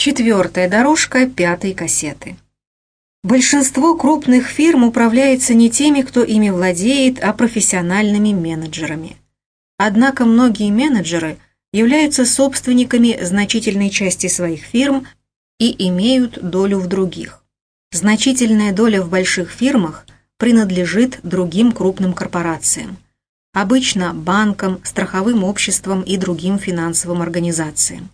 Четвертая дорожка пятой кассеты. Большинство крупных фирм управляется не теми, кто ими владеет, а профессиональными менеджерами. Однако многие менеджеры являются собственниками значительной части своих фирм и имеют долю в других. Значительная доля в больших фирмах принадлежит другим крупным корпорациям, обычно банкам, страховым обществам и другим финансовым организациям.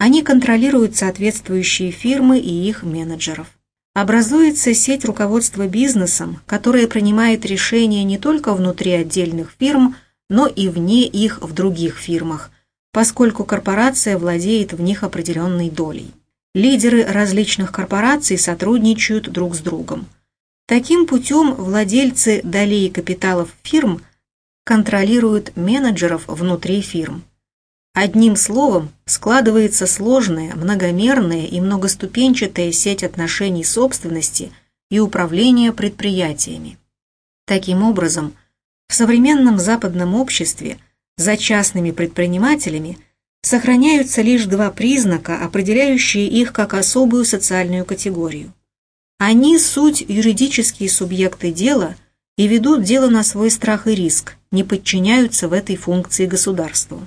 Они контролируют соответствующие фирмы и их менеджеров. Образуется сеть руководства бизнесом, которая принимает решения не только внутри отдельных фирм, но и вне их в других фирмах, поскольку корпорация владеет в них определенной долей. Лидеры различных корпораций сотрудничают друг с другом. Таким путем владельцы долей капиталов фирм контролируют менеджеров внутри фирм. Одним словом, складывается сложная, многомерная и многоступенчатая сеть отношений собственности и управления предприятиями. Таким образом, в современном западном обществе за частными предпринимателями сохраняются лишь два признака, определяющие их как особую социальную категорию. Они – суть юридические субъекты дела и ведут дело на свой страх и риск, не подчиняются в этой функции государству.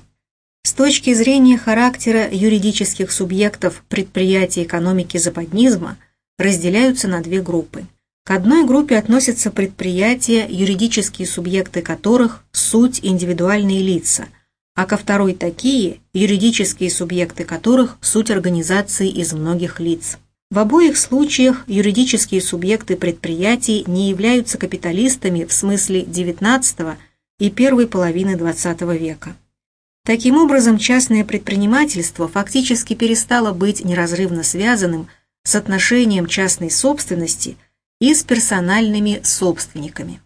С точки зрения характера юридических субъектов предприятий экономики западнизма разделяются на две группы. К одной группе относятся предприятия, юридические субъекты которых – суть индивидуальные лица, а ко второй такие, юридические субъекты которых – суть организации из многих лиц. В обоих случаях юридические субъекты предприятий не являются капиталистами в смысле XIX и первой половины XX века. Таким образом, частное предпринимательство фактически перестало быть неразрывно связанным с отношением частной собственности и с персональными собственниками.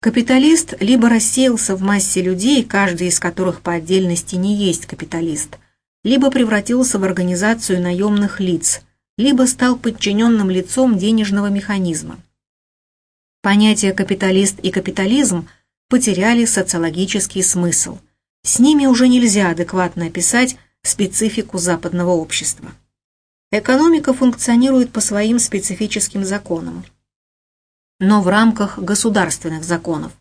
Капиталист либо рассеялся в массе людей, каждый из которых по отдельности не есть капиталист, либо превратился в организацию наемных лиц, либо стал подчиненным лицом денежного механизма. Понятия капиталист и капитализм потеряли социологический смысл – с ними уже нельзя адекватно описать специфику западного общества. Экономика функционирует по своим специфическим законам, но в рамках государственных законов.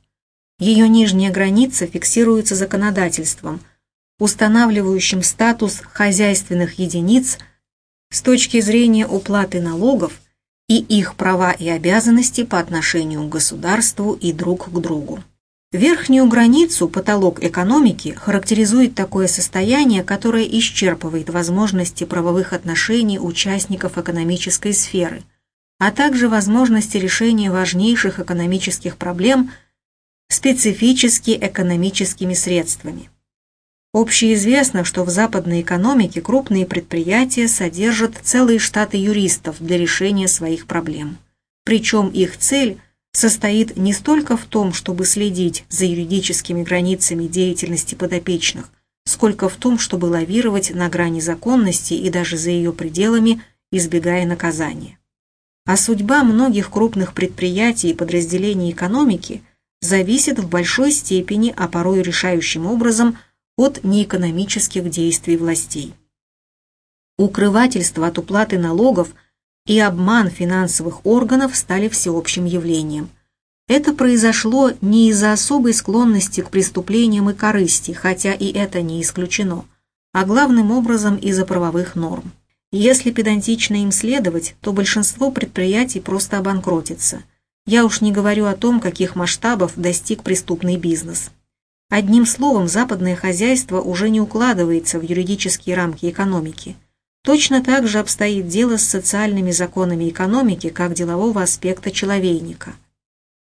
Ее нижняя граница фиксируется законодательством, устанавливающим статус хозяйственных единиц с точки зрения уплаты налогов и их права и обязанности по отношению к государству и друг к другу. Верхнюю границу, потолок экономики, характеризует такое состояние, которое исчерпывает возможности правовых отношений участников экономической сферы, а также возможности решения важнейших экономических проблем специфически экономическими средствами. Общеизвестно, что в западной экономике крупные предприятия содержат целые штаты юристов для решения своих проблем. Причем их цель – состоит не столько в том, чтобы следить за юридическими границами деятельности подопечных, сколько в том, чтобы лавировать на грани законности и даже за ее пределами, избегая наказания. А судьба многих крупных предприятий и подразделений экономики зависит в большой степени, а порой решающим образом, от неэкономических действий властей. Укрывательство от уплаты налогов – и обман финансовых органов стали всеобщим явлением. Это произошло не из-за особой склонности к преступлениям и корысти, хотя и это не исключено, а главным образом из-за правовых норм. Если педантично им следовать, то большинство предприятий просто обанкротится. Я уж не говорю о том, каких масштабов достиг преступный бизнес. Одним словом, западное хозяйство уже не укладывается в юридические рамки экономики – Точно так же обстоит дело с социальными законами экономики как делового аспекта человейника.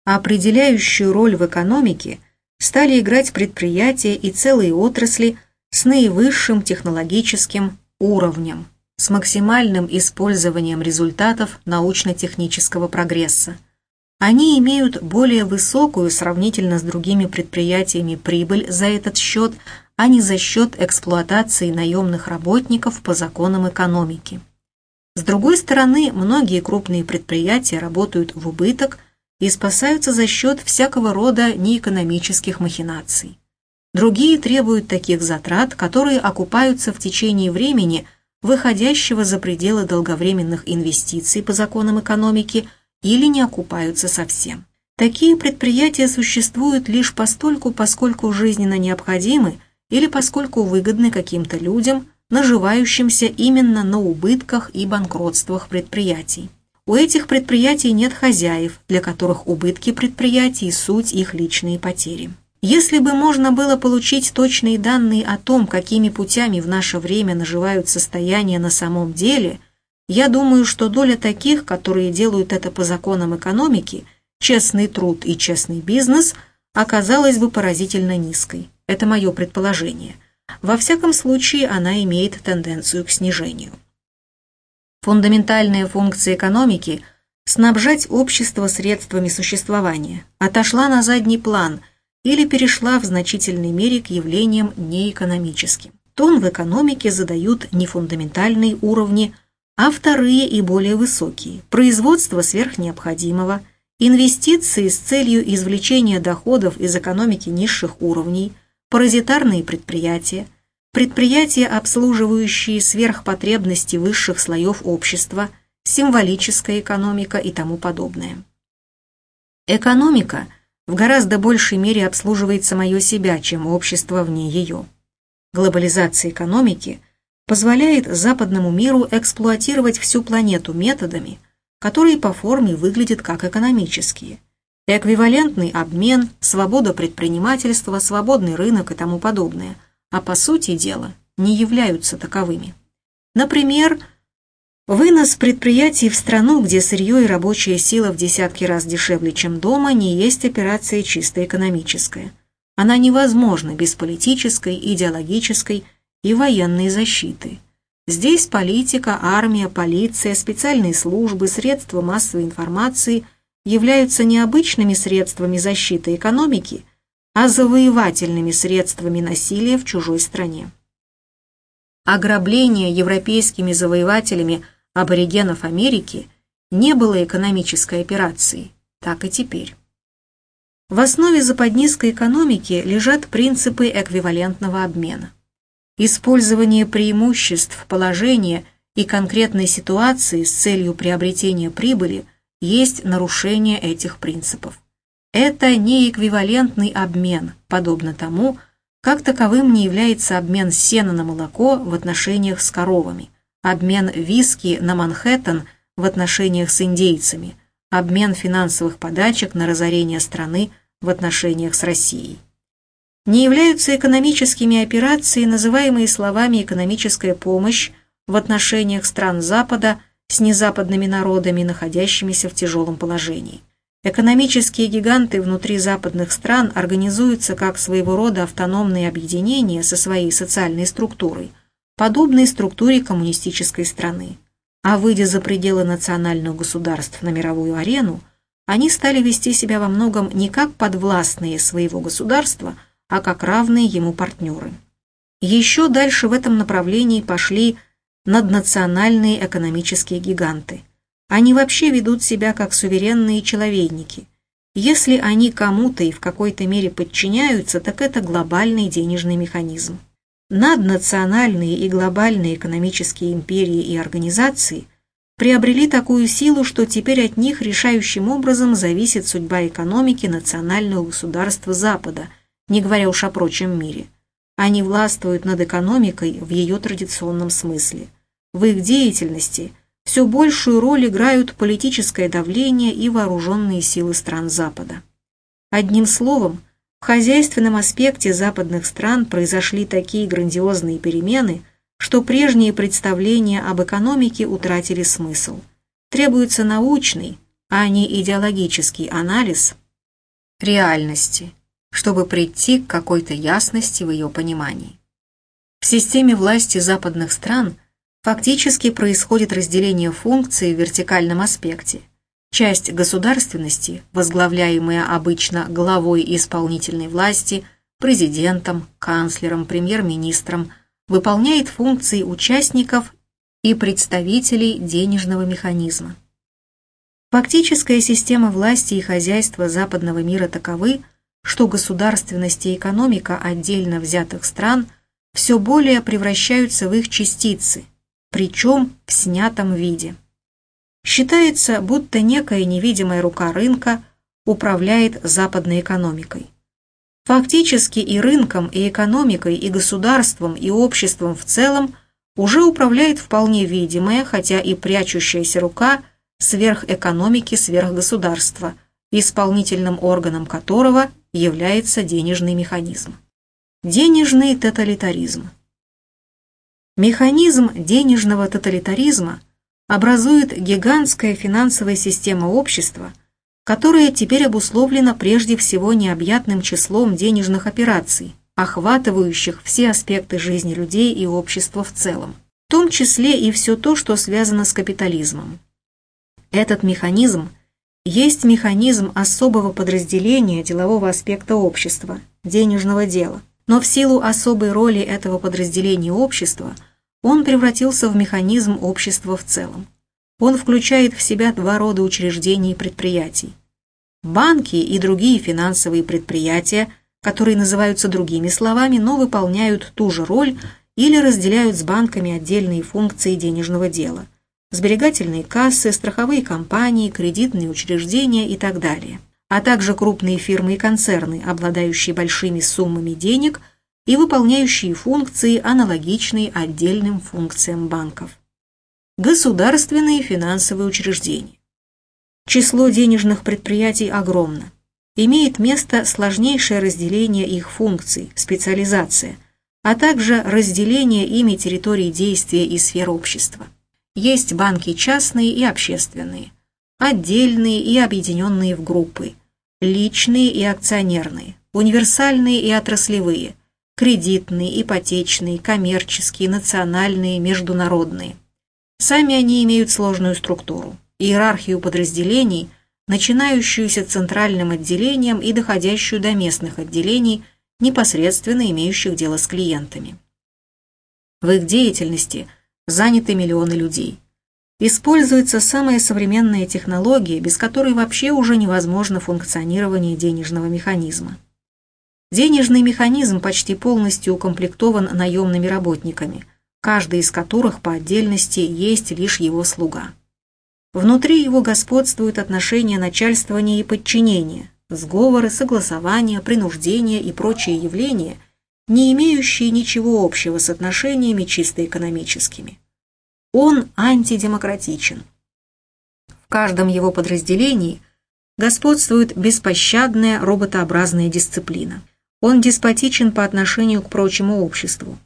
определяющую роль в экономике стали играть предприятия и целые отрасли с наивысшим технологическим уровнем, с максимальным использованием результатов научно-технического прогресса. Они имеют более высокую сравнительно с другими предприятиями прибыль за этот счет, а не за счет эксплуатации наемных работников по законам экономики. С другой стороны, многие крупные предприятия работают в убыток и спасаются за счет всякого рода неэкономических махинаций. Другие требуют таких затрат, которые окупаются в течение времени, выходящего за пределы долговременных инвестиций по законам экономики или не окупаются совсем. Такие предприятия существуют лишь постольку, поскольку жизненно необходимы или поскольку выгодны каким-то людям, наживающимся именно на убытках и банкротствах предприятий. У этих предприятий нет хозяев, для которых убытки предприятий – суть их личные потери. Если бы можно было получить точные данные о том, какими путями в наше время наживают состояние на самом деле, я думаю, что доля таких, которые делают это по законам экономики, честный труд и честный бизнес, оказалась бы поразительно низкой. Это мое предположение. Во всяком случае, она имеет тенденцию к снижению. Фундаментальная функция экономики – снабжать общество средствами существования, отошла на задний план – или перешла в значительной мере к явлениям неэкономическим. Тон в экономике задают не фундаментальные уровни, а вторые и более высокие – производство сверхнеобходимого, инвестиции с целью извлечения доходов из экономики низших уровней, паразитарные предприятия, предприятия, обслуживающие сверхпотребности высших слоев общества, символическая экономика и тому подобное. Экономика – в гораздо большей мере обслуживает самое себя, чем общество вне ее. Глобализация экономики позволяет западному миру эксплуатировать всю планету методами, которые по форме выглядят как экономические. Эквивалентный обмен, свобода предпринимательства, свободный рынок и тому подобное, а по сути дела не являются таковыми. Например, Вынос предприятий в страну, где сырье и рабочая сила в десятки раз дешевле, чем дома, не есть операция чисто экономическая. Она невозможна без политической, идеологической и военной защиты. Здесь политика, армия, полиция, специальные службы, средства массовой информации являются не обычными средствами защиты экономики, а завоевательными средствами насилия в чужой стране. Ограбление европейскими завоевателями аборигенов Америки не было экономической операцией, так и теперь. В основе западнистской экономики лежат принципы эквивалентного обмена. Использование преимуществ положения и конкретной ситуации с целью приобретения прибыли есть нарушение этих принципов. Это не эквивалентный обмен, подобно тому, как таковым не является обмен сена на молоко в отношениях с коровами обмен виски на Манхэттен в отношениях с индейцами, обмен финансовых подачек на разорение страны в отношениях с Россией. Не являются экономическими операции, называемые словами «экономическая помощь» в отношениях стран Запада с незападными народами, находящимися в тяжелом положении. Экономические гиганты внутри западных стран организуются как своего рода автономные объединения со своей социальной структурой – подобной структуре коммунистической страны. А выйдя за пределы национальных государств на мировую арену, они стали вести себя во многом не как подвластные своего государства, а как равные ему партнеры. Еще дальше в этом направлении пошли наднациональные экономические гиганты. Они вообще ведут себя как суверенные человейники. Если они кому-то и в какой-то мере подчиняются, так это глобальный денежный механизм наднациональные и глобальные экономические империи и организации приобрели такую силу, что теперь от них решающим образом зависит судьба экономики национального государства Запада, не говоря уж о прочем мире. Они властвуют над экономикой в ее традиционном смысле. В их деятельности все большую роль играют политическое давление и вооруженные силы стран Запада. Одним словом, в хозяйственном аспекте западных стран произошли такие грандиозные перемены, что прежние представления об экономике утратили смысл. Требуется научный, а не идеологический анализ реальности, чтобы прийти к какой-то ясности в ее понимании. В системе власти западных стран фактически происходит разделение функций в вертикальном аспекте – Часть государственности, возглавляемая обычно главой исполнительной власти, президентом, канцлером, премьер-министром, выполняет функции участников и представителей денежного механизма. Фактическая система власти и хозяйства западного мира таковы, что государственность и экономика отдельно взятых стран все более превращаются в их частицы, причем в снятом виде. Считается, будто некая невидимая рука рынка управляет западной экономикой. Фактически и рынком, и экономикой, и государством, и обществом в целом уже управляет вполне видимая, хотя и прячущаяся рука сверхэкономики сверхгосударства, исполнительным органом которого является денежный механизм. Денежный тоталитаризм. Механизм денежного тоталитаризма образует гигантская финансовая система общества, которая теперь обусловлена прежде всего необъятным числом денежных операций, охватывающих все аспекты жизни людей и общества в целом, в том числе и все то, что связано с капитализмом. Этот механизм есть механизм особого подразделения делового аспекта общества, денежного дела – но в силу особой роли этого подразделения общества он превратился в механизм общества в целом. Он включает в себя два рода учреждений и предприятий. Банки и другие финансовые предприятия, которые называются другими словами, но выполняют ту же роль или разделяют с банками отдельные функции денежного дела. Сберегательные кассы, страховые компании, кредитные учреждения и так далее а также крупные фирмы и концерны, обладающие большими суммами денег и выполняющие функции, аналогичные отдельным функциям банков. Государственные финансовые учреждения. Число денежных предприятий огромно. Имеет место сложнейшее разделение их функций, специализация, а также разделение ими территории действия и сфер общества. Есть банки частные и общественные, отдельные и объединенные в группы, личные и акционерные, универсальные и отраслевые, кредитные, ипотечные, коммерческие, национальные, международные. Сами они имеют сложную структуру, иерархию подразделений, начинающуюся центральным отделением и доходящую до местных отделений, непосредственно имеющих дело с клиентами. В их деятельности заняты миллионы людей используется самая современная технология, без которой вообще уже невозможно функционирование денежного механизма. Денежный механизм почти полностью укомплектован наемными работниками, каждый из которых по отдельности есть лишь его слуга. Внутри его господствуют отношения начальствования и подчинения, сговоры, согласования, принуждения и прочие явления, не имеющие ничего общего с отношениями чисто экономическими. Он антидемократичен. В каждом его подразделении господствует беспощадная роботообразная дисциплина. Он деспотичен по отношению к прочему обществу.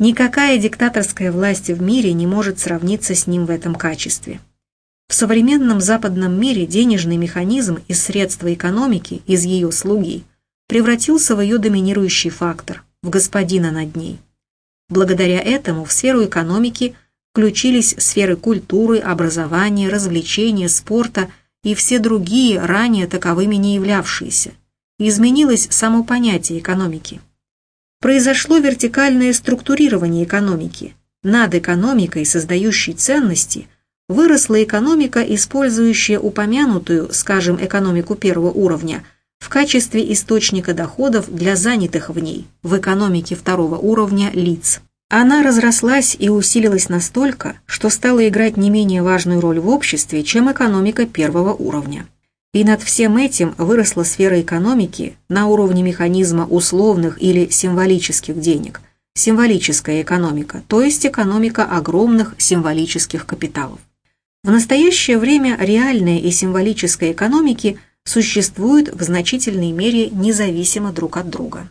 Никакая диктаторская власть в мире не может сравниться с ним в этом качестве. В современном западном мире денежный механизм из средства экономики, из ее слуги, превратился в ее доминирующий фактор, в господина над ней. Благодаря этому в сферу экономики – включились сферы культуры, образования, развлечения, спорта и все другие, ранее таковыми не являвшиеся. Изменилось само понятие экономики. Произошло вертикальное структурирование экономики. Над экономикой, создающей ценности, выросла экономика, использующая упомянутую, скажем, экономику первого уровня, в качестве источника доходов для занятых в ней, в экономике второго уровня лиц. Она разрослась и усилилась настолько, что стала играть не менее важную роль в обществе, чем экономика первого уровня. И над всем этим выросла сфера экономики на уровне механизма условных или символических денег, символическая экономика, то есть экономика огромных символических капиталов. В настоящее время реальная и символическая экономики существуют в значительной мере независимо друг от друга.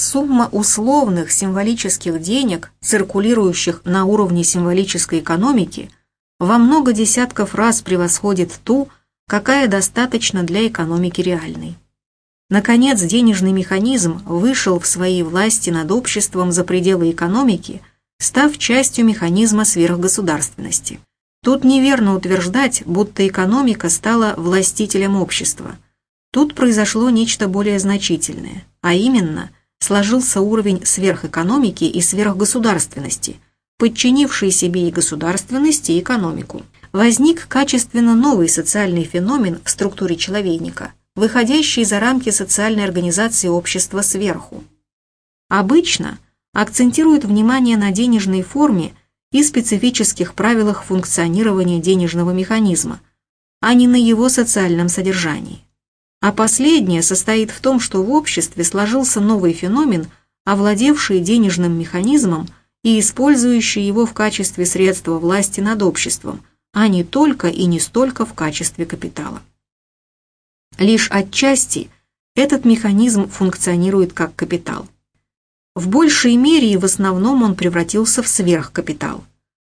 Сумма условных символических денег, циркулирующих на уровне символической экономики, во много десятков раз превосходит ту, какая достаточно для экономики реальной. Наконец, денежный механизм вышел в своей власти над обществом за пределы экономики, став частью механизма сверхгосударственности. Тут неверно утверждать, будто экономика стала властителем общества. Тут произошло нечто более значительное, а именно – сложился уровень сверхэкономики и сверхгосударственности, подчинивший себе и государственность, и экономику. Возник качественно новый социальный феномен в структуре человейника, выходящий за рамки социальной организации общества сверху. Обычно акцентируют внимание на денежной форме и специфических правилах функционирования денежного механизма, а не на его социальном содержании. А последнее состоит в том, что в обществе сложился новый феномен, овладевший денежным механизмом и использующий его в качестве средства власти над обществом, а не только и не столько в качестве капитала. Лишь отчасти этот механизм функционирует как капитал. В большей мере и в основном он превратился в сверхкапитал.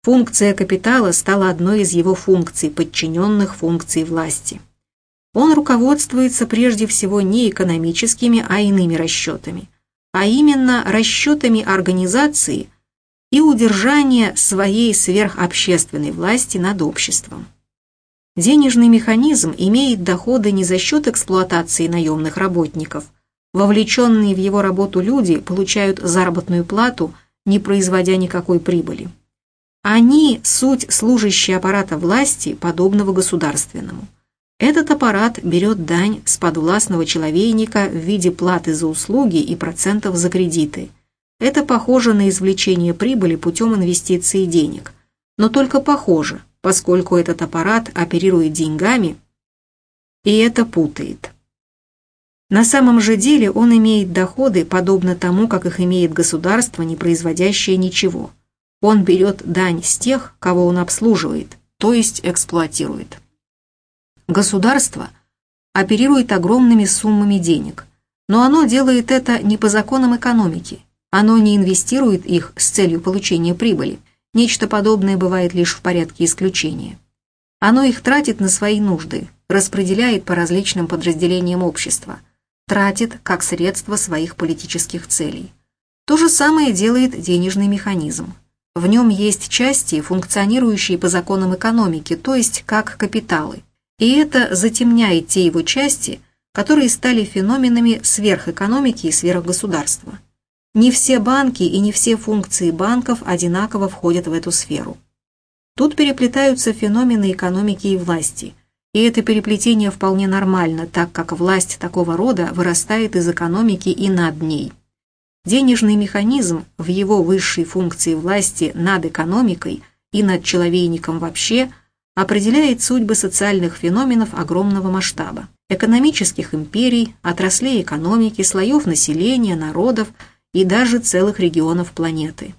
Функция капитала стала одной из его функций, подчиненных функции власти. Он руководствуется прежде всего не экономическими, а иными расчетами, а именно расчетами организации и удержания своей сверхобщественной власти над обществом. Денежный механизм имеет доходы не за счет эксплуатации наемных работников. Вовлеченные в его работу люди получают заработную плату, не производя никакой прибыли. Они – суть служащие аппарата власти, подобного государственному. Этот аппарат берет дань с подвластного человейника в виде платы за услуги и процентов за кредиты. Это похоже на извлечение прибыли путем инвестиции денег. Но только похоже, поскольку этот аппарат оперирует деньгами, и это путает. На самом же деле он имеет доходы, подобно тому, как их имеет государство, не производящее ничего – он берет дань с тех, кого он обслуживает, то есть эксплуатирует. Государство оперирует огромными суммами денег, но оно делает это не по законам экономики. Оно не инвестирует их с целью получения прибыли. Нечто подобное бывает лишь в порядке исключения. Оно их тратит на свои нужды, распределяет по различным подразделениям общества, тратит как средство своих политических целей. То же самое делает денежный механизм. В нем есть части, функционирующие по законам экономики, то есть как капиталы. И это затемняет те его части, которые стали феноменами сверхэкономики и сверхгосударства. Не все банки и не все функции банков одинаково входят в эту сферу. Тут переплетаются феномены экономики и власти, и это переплетение вполне нормально, так как власть такого рода вырастает из экономики и над ней. Денежный механизм в его высшей функции власти над экономикой и над человейником вообще определяет судьбы социальных феноменов огромного масштаба, экономических империй, отраслей экономики, слоев населения, народов и даже целых регионов планеты.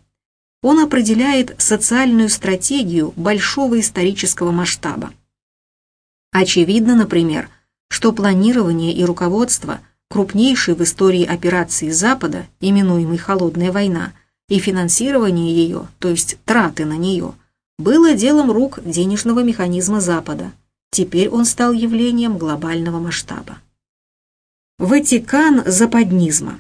Он определяет социальную стратегию большого исторического масштаба. Очевидно, например, что планирование и руководство – крупнейшей в истории операции Запада, именуемой «Холодная война», и финансирование ее, то есть траты на нее, было делом рук денежного механизма Запада. Теперь он стал явлением глобального масштаба. Ватикан западнизма.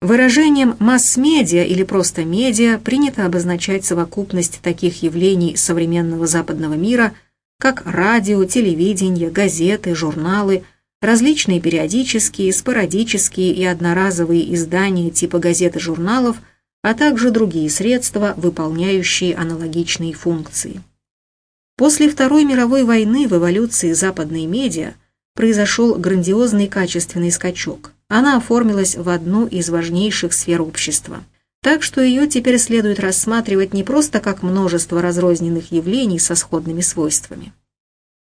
Выражением масс-медиа или просто медиа принято обозначать совокупность таких явлений современного западного мира, как радио, телевидение, газеты, журналы – различные периодические, спорадические и одноразовые издания типа газет и журналов, а также другие средства, выполняющие аналогичные функции. После Второй мировой войны в эволюции западной медиа произошел грандиозный качественный скачок. Она оформилась в одну из важнейших сфер общества. Так что ее теперь следует рассматривать не просто как множество разрозненных явлений со сходными свойствами,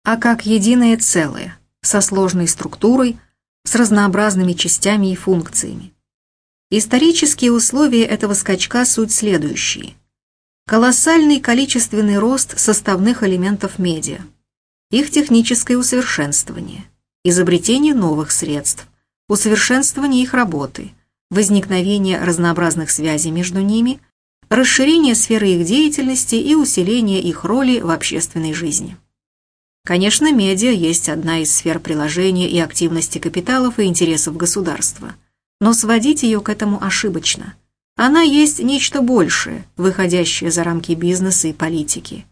а как единое целое – со сложной структурой, с разнообразными частями и функциями. Исторические условия этого скачка суть следующие. Колоссальный количественный рост составных элементов медиа, их техническое усовершенствование, изобретение новых средств, усовершенствование их работы, возникновение разнообразных связей между ними, расширение сферы их деятельности и усиление их роли в общественной жизни. Конечно, медиа есть одна из сфер приложения и активности капиталов и интересов государства. Но сводить ее к этому ошибочно. Она есть нечто большее, выходящее за рамки бизнеса и политики.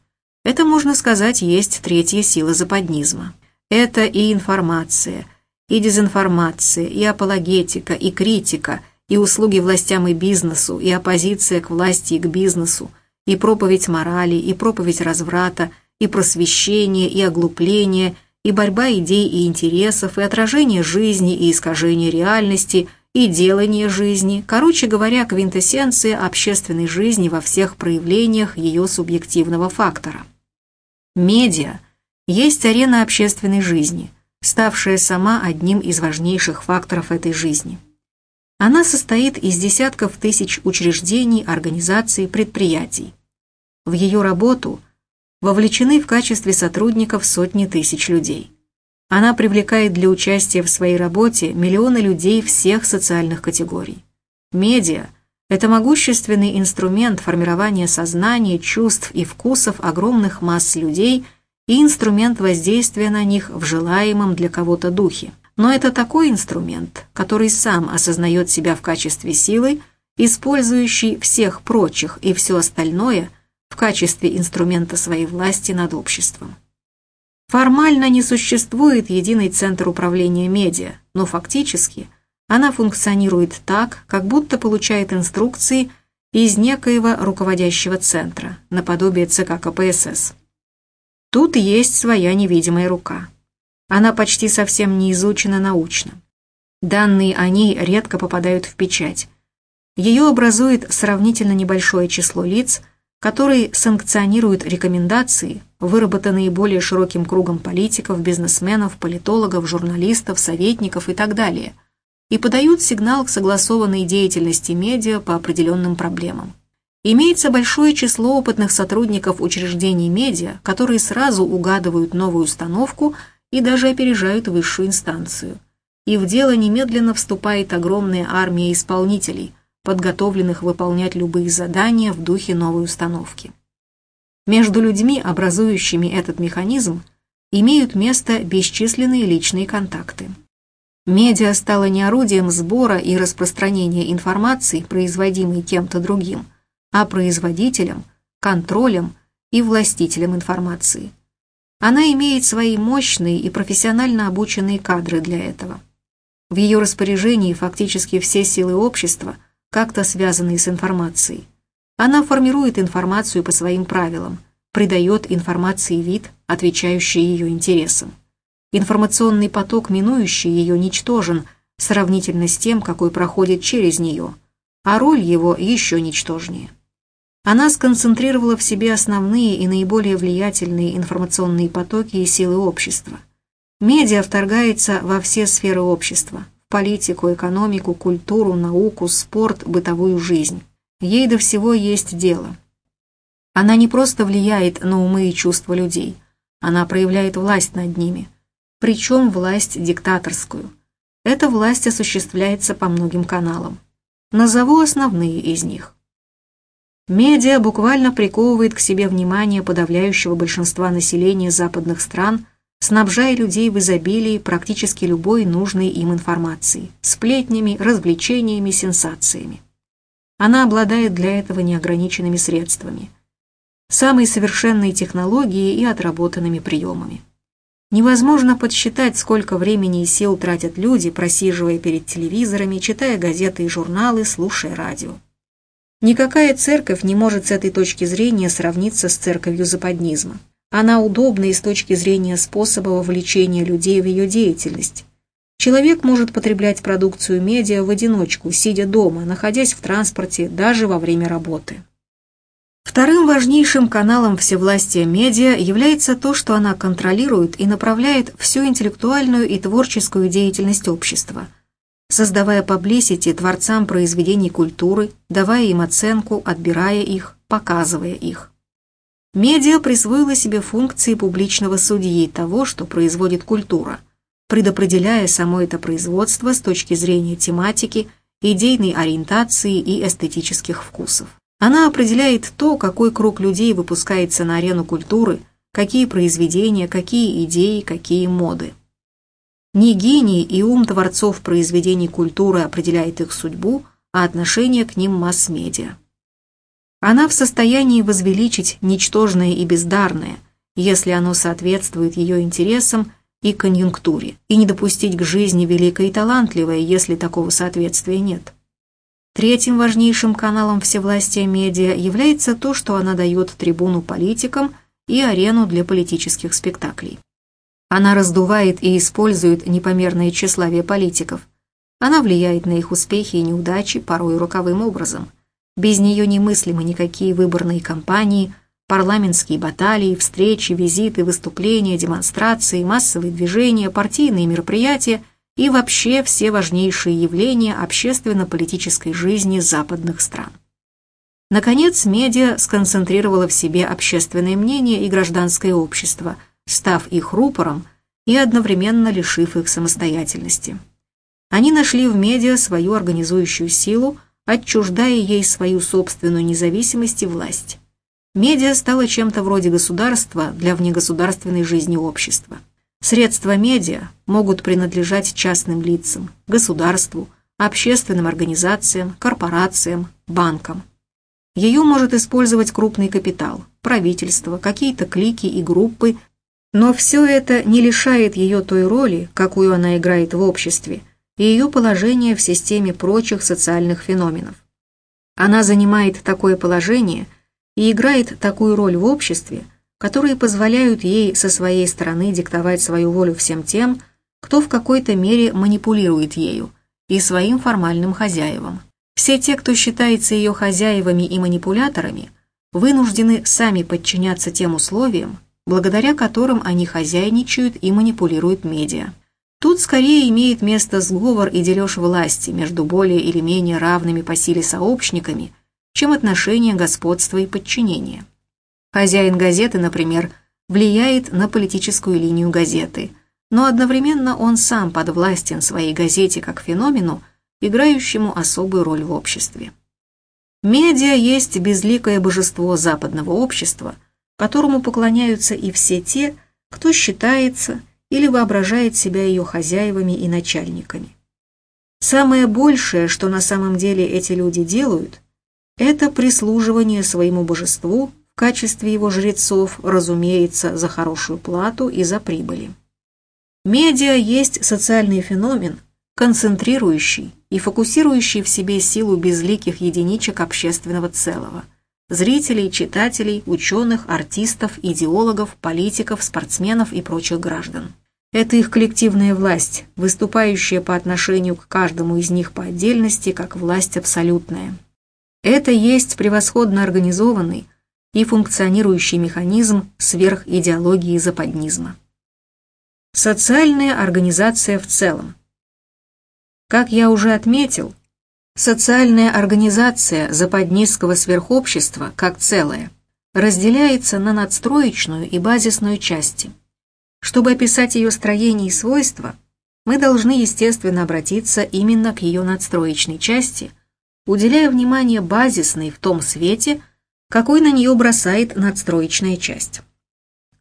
Это, можно сказать, есть третья сила западнизма. Это и информация, и дезинформация, и апологетика, и критика, и услуги властям и бизнесу, и оппозиция к власти и к бизнесу, и проповедь морали, и проповедь разврата, и просвещение, и оглупление, и борьба идей и интересов, и отражение жизни, и искажение реальности, и делание жизни, короче говоря, квинтэссенция общественной жизни во всех проявлениях ее субъективного фактора. Медиа есть арена общественной жизни, ставшая сама одним из важнейших факторов этой жизни. Она состоит из десятков тысяч учреждений, организаций, предприятий. В ее работу вовлечены в качестве сотрудников сотни тысяч людей. Она привлекает для участия в своей работе миллионы людей всех социальных категорий. Медиа – это могущественный инструмент формирования сознания, чувств и вкусов огромных масс людей и инструмент воздействия на них в желаемом для кого-то духе. Но это такой инструмент, который сам осознает себя в качестве силы, использующий всех прочих и все остальное в качестве инструмента своей власти над обществом. Формально не существует единый центр управления медиа, но фактически она функционирует так, как будто получает инструкции из некоего руководящего центра, наподобие ЦК КПСС. Тут есть своя невидимая рука. Она почти совсем не изучена научно. Данные о ней редко попадают в печать. Ее образует сравнительно небольшое число лиц, которые санкционируют рекомендации, выработанные более широким кругом политиков, бизнесменов, политологов, журналистов, советников и так далее, и подают сигнал к согласованной деятельности медиа по определенным проблемам. Имеется большое число опытных сотрудников учреждений медиа, которые сразу угадывают новую установку и даже опережают высшую инстанцию. И в дело немедленно вступает огромная армия исполнителей – подготовленных выполнять любые задания в духе новой установки. Между людьми, образующими этот механизм, имеют место бесчисленные личные контакты. Медиа стало не орудием сбора и распространения информации, производимой кем-то другим, а производителем, контролем и властителем информации. Она имеет свои мощные и профессионально обученные кадры для этого. В ее распоряжении фактически все силы общества – как-то связанные с информацией. Она формирует информацию по своим правилам, придает информации вид, отвечающий ее интересам. Информационный поток, минующий ее, ничтожен сравнительно с тем, какой проходит через нее, а роль его еще ничтожнее. Она сконцентрировала в себе основные и наиболее влиятельные информационные потоки и силы общества. Медиа вторгается во все сферы общества, политику, экономику, культуру, науку, спорт, бытовую жизнь. Ей до всего есть дело. Она не просто влияет на умы и чувства людей, она проявляет власть над ними, причем власть диктаторскую. Эта власть осуществляется по многим каналам. Назову основные из них. Медиа буквально приковывает к себе внимание подавляющего большинства населения западных стран – снабжая людей в изобилии практически любой нужной им информацией, сплетнями, развлечениями, сенсациями. Она обладает для этого неограниченными средствами, самой совершенной технологией и отработанными приемами. Невозможно подсчитать, сколько времени и сил тратят люди, просиживая перед телевизорами, читая газеты и журналы, слушая радио. Никакая церковь не может с этой точки зрения сравниться с церковью западнизма. Она удобна и с точки зрения способа вовлечения людей в ее деятельность. Человек может потреблять продукцию медиа в одиночку, сидя дома, находясь в транспорте, даже во время работы. Вторым важнейшим каналом всевластия медиа является то, что она контролирует и направляет всю интеллектуальную и творческую деятельность общества, создавая паблисити творцам произведений культуры, давая им оценку, отбирая их, показывая их. Медиа присвоила себе функции публичного судьи того, что производит культура, предопределяя само это производство с точки зрения тематики, идейной ориентации и эстетических вкусов. Она определяет то, какой круг людей выпускается на арену культуры, какие произведения, какие идеи, какие моды. Не гений и ум творцов произведений культуры определяет их судьбу, а отношение к ним масс-медиа. Она в состоянии возвеличить ничтожное и бездарное, если оно соответствует ее интересам и конъюнктуре, и не допустить к жизни великой и талантливой, если такого соответствия нет. Третьим важнейшим каналом всевластия медиа является то, что она дает трибуну политикам и арену для политических спектаклей. Она раздувает и использует непомерное тщеславие политиков, Она влияет на их успехи и неудачи порой роковым образом. Без нее немыслимы никакие выборные кампании, парламентские баталии, встречи, визиты, выступления, демонстрации, массовые движения, партийные мероприятия и вообще все важнейшие явления общественно-политической жизни западных стран. Наконец, медиа сконцентрировала в себе общественное мнение и гражданское общество, став их рупором и одновременно лишив их самостоятельности. Они нашли в медиа свою организующую силу, отчуждая ей свою собственную независимость и власть. Медиа стало чем-то вроде государства для внегосударственной жизни общества. Средства медиа могут принадлежать частным лицам, государству, общественным организациям, корпорациям, банкам. Ее может использовать крупный капитал, правительство, какие-то клики и группы, но все это не лишает ее той роли, какую она играет в обществе, и ее положение в системе прочих социальных феноменов. Она занимает такое положение и играет такую роль в обществе, которые позволяют ей со своей стороны диктовать свою волю всем тем, кто в какой-то мере манипулирует ею, и своим формальным хозяевам. Все те, кто считается ее хозяевами и манипуляторами, вынуждены сами подчиняться тем условиям, благодаря которым они хозяйничают и манипулируют медиа. Тут скорее имеет место сговор и дележ власти между более или менее равными по силе сообщниками, чем отношения господства и подчинения. Хозяин газеты, например, влияет на политическую линию газеты, но одновременно он сам подвластен своей газете как феномену, играющему особую роль в обществе. Медиа есть безликое божество западного общества, которому поклоняются и все те, кто считается или воображает себя ее хозяевами и начальниками. Самое большее, что на самом деле эти люди делают, это прислуживание своему божеству в качестве его жрецов, разумеется, за хорошую плату и за прибыли. Медиа есть социальный феномен, концентрирующий и фокусирующий в себе силу безликих единичек общественного целого – зрителей, читателей, ученых, артистов, идеологов, политиков, спортсменов и прочих граждан. Это их коллективная власть, выступающая по отношению к каждому из них по отдельности как власть абсолютная. Это есть превосходно организованный и функционирующий механизм сверхидеологии западнизма. Социальная организация в целом. Как я уже отметил, социальная организация западнистского сверхобщества как целое разделяется на надстроечную и базисную части – чтобы описать ее строение и свойства, мы должны, естественно, обратиться именно к ее надстроечной части, уделяя внимание базисной в том свете, какой на нее бросает надстроечная часть.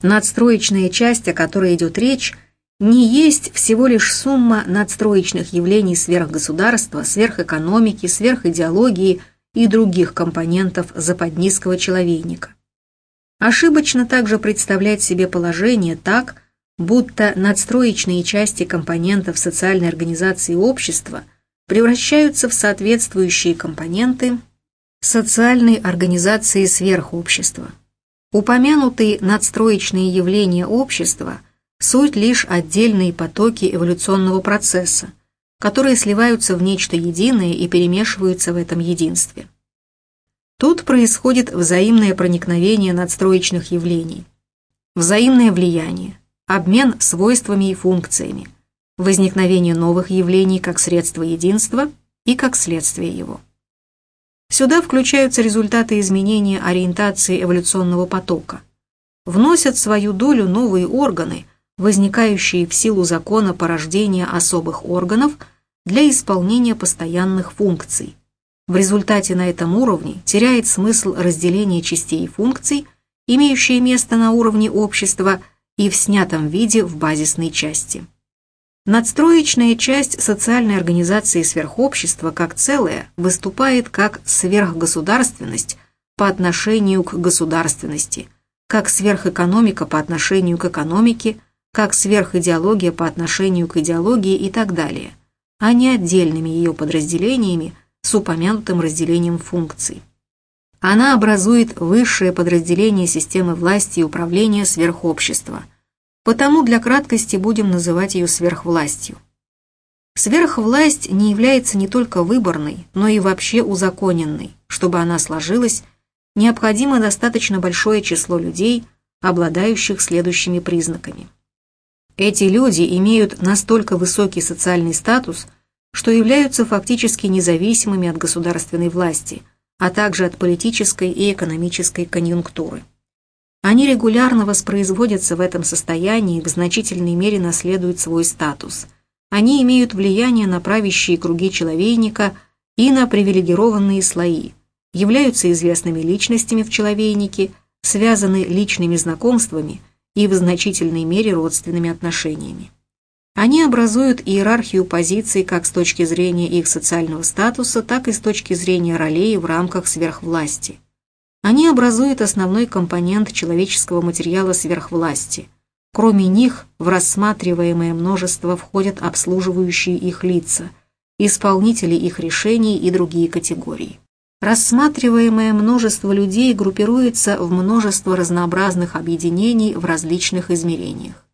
Надстроечная часть, о которой идет речь, не есть всего лишь сумма надстроечных явлений сверхгосударства, сверхэкономики, сверхидеологии и других компонентов западнистского человейника. Ошибочно также представлять себе положение так, будто надстроечные части компонентов социальной организации общества превращаются в соответствующие компоненты социальной организации сверхобщества. Упомянутые надстроечные явления общества – суть лишь отдельные потоки эволюционного процесса, которые сливаются в нечто единое и перемешиваются в этом единстве. Тут происходит взаимное проникновение надстроечных явлений, взаимное влияние, обмен свойствами и функциями, возникновение новых явлений как средство единства и как следствие его. Сюда включаются результаты изменения ориентации эволюционного потока. Вносят свою долю новые органы, возникающие в силу закона порождения особых органов для исполнения постоянных функций. В результате на этом уровне теряет смысл разделения частей и функций, имеющие место на уровне общества – и в снятом виде в базисной части. Надстроечная часть социальной организации сверхобщества как целое выступает как сверхгосударственность по отношению к государственности, как сверхэкономика по отношению к экономике, как сверхидеология по отношению к идеологии и так далее, а не отдельными ее подразделениями с упомянутым разделением функций. Она образует высшее подразделение системы власти и управления сверхобщества, потому для краткости будем называть ее сверхвластью. Сверхвласть не является не только выборной, но и вообще узаконенной. Чтобы она сложилась, необходимо достаточно большое число людей, обладающих следующими признаками. Эти люди имеют настолько высокий социальный статус, что являются фактически независимыми от государственной власти, а также от политической и экономической конъюнктуры. Они регулярно воспроизводятся в этом состоянии и в значительной мере наследуют свой статус. Они имеют влияние на правящие круги человейника и на привилегированные слои, являются известными личностями в человейнике, связаны личными знакомствами и в значительной мере родственными отношениями. Они образуют иерархию позиций как с точки зрения их социального статуса, так и с точки зрения ролей в рамках сверхвласти. Они образуют основной компонент человеческого материала сверхвласти. Кроме них, в рассматриваемое множество входят обслуживающие их лица, исполнители их решений и другие категории. Рассматриваемое множество людей группируется в множество разнообразных объединений в различных измерениях.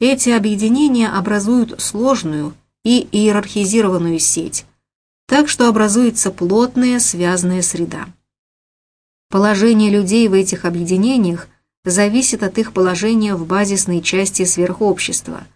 Эти объединения образуют сложную и иерархизированную сеть, так что образуется плотная связанная среда. Положение людей в этих объединениях зависит от их положения в базисной части сверхобщества,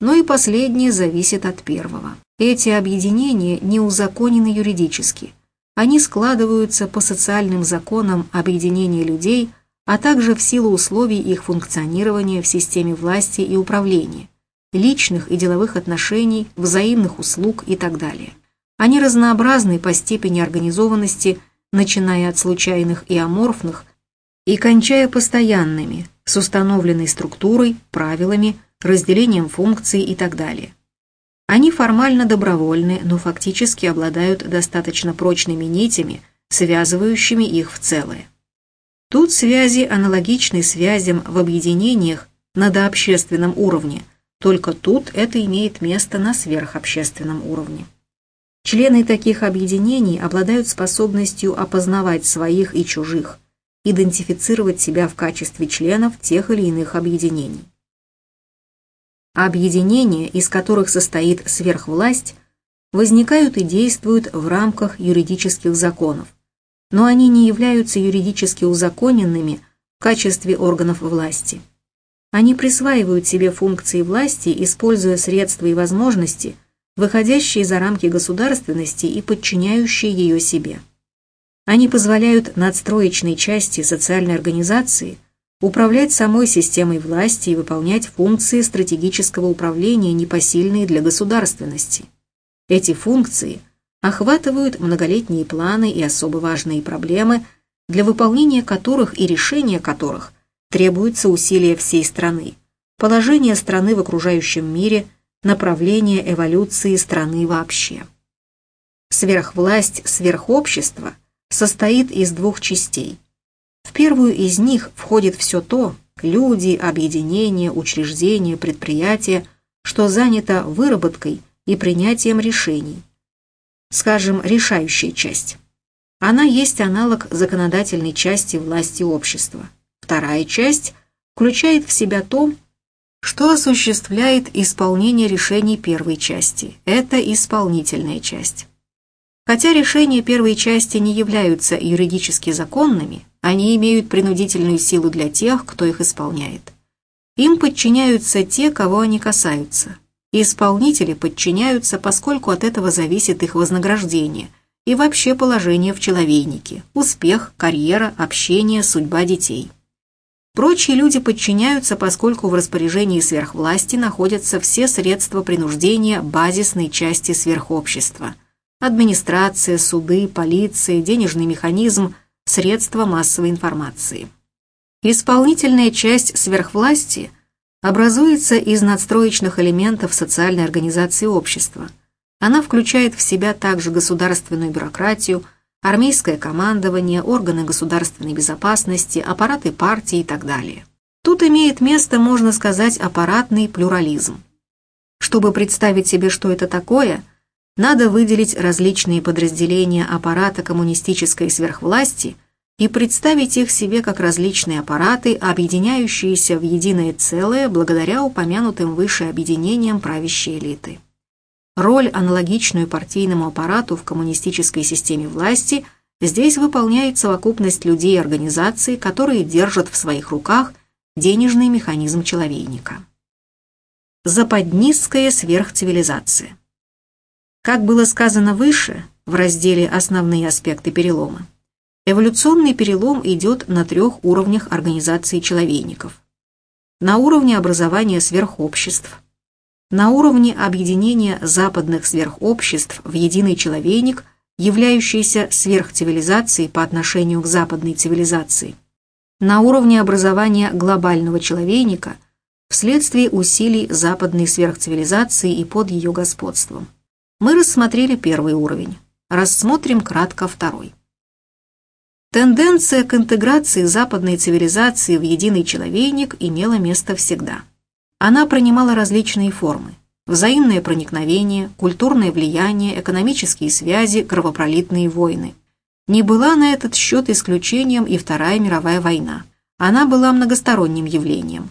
но и последнее зависит от первого. Эти объединения не узаконены юридически – они складываются по социальным законам объединения людей, а также в силу условий их функционирования в системе власти и управления, личных и деловых отношений, взаимных услуг и так далее. Они разнообразны по степени организованности, начиная от случайных и аморфных и кончая постоянными, с установленной структурой, правилами, разделением функций и так далее. Они формально добровольны, но фактически обладают достаточно прочными нитями, связывающими их в целое. Тут связи аналогичны связям в объединениях на дообщественном уровне, только тут это имеет место на сверхобщественном уровне. Члены таких объединений обладают способностью опознавать своих и чужих, идентифицировать себя в качестве членов тех или иных объединений объединения, из которых состоит сверхвласть, возникают и действуют в рамках юридических законов, но они не являются юридически узаконенными в качестве органов власти. Они присваивают себе функции власти, используя средства и возможности, выходящие за рамки государственности и подчиняющие ее себе. Они позволяют надстроечной части социальной организации – управлять самой системой власти и выполнять функции стратегического управления, непосильные для государственности. Эти функции охватывают многолетние планы и особо важные проблемы, для выполнения которых и решения которых требуются усилия всей страны, положение страны в окружающем мире, направление эволюции страны вообще. Сверхвласть сверхобщества состоит из двух частей – в первую из них входит все то, люди, объединения, учреждения, предприятия, что занято выработкой и принятием решений. Скажем, решающая часть. Она есть аналог законодательной части власти общества. Вторая часть включает в себя то, что осуществляет исполнение решений первой части. Это исполнительная часть. Хотя решения первой части не являются юридически законными, они имеют принудительную силу для тех, кто их исполняет. Им подчиняются те, кого они касаются. Исполнители подчиняются, поскольку от этого зависит их вознаграждение и вообще положение в человейнике, успех, карьера, общение, судьба детей. Прочие люди подчиняются, поскольку в распоряжении сверхвласти находятся все средства принуждения базисной части сверхобщества – администрация, суды, полиция, денежный механизм – средства массовой информации. Исполнительная часть сверхвласти образуется из надстроечных элементов социальной организации общества. Она включает в себя также государственную бюрократию, армейское командование, органы государственной безопасности, аппараты партии и так далее. Тут имеет место, можно сказать, аппаратный плюрализм. Чтобы представить себе, что это такое – надо выделить различные подразделения аппарата коммунистической сверхвласти и представить их себе как различные аппараты, объединяющиеся в единое целое благодаря упомянутым выше объединениям правящей элиты. Роль, аналогичную партийному аппарату в коммунистической системе власти, здесь выполняет совокупность людей и организаций, которые держат в своих руках денежный механизм человейника. Западнистская сверхцивилизация. Как было сказано выше, в разделе «Основные аспекты перелома», эволюционный перелом идет на трех уровнях организации человейников. На уровне образования сверхобществ – на уровне объединения западных сверхобществ в единый человейник, являющийся сверхцивилизацией по отношению к западной цивилизации, на уровне образования глобального человейника вследствие усилий западной сверхцивилизации и под ее господством. Мы рассмотрели первый уровень, рассмотрим кратко второй. Тенденция к интеграции западной цивилизации в единый человейник имела место всегда. Она принимала различные формы – взаимное проникновение, культурное влияние, экономические связи, кровопролитные войны. Не была на этот счет исключением и Вторая мировая война. Она была многосторонним явлением.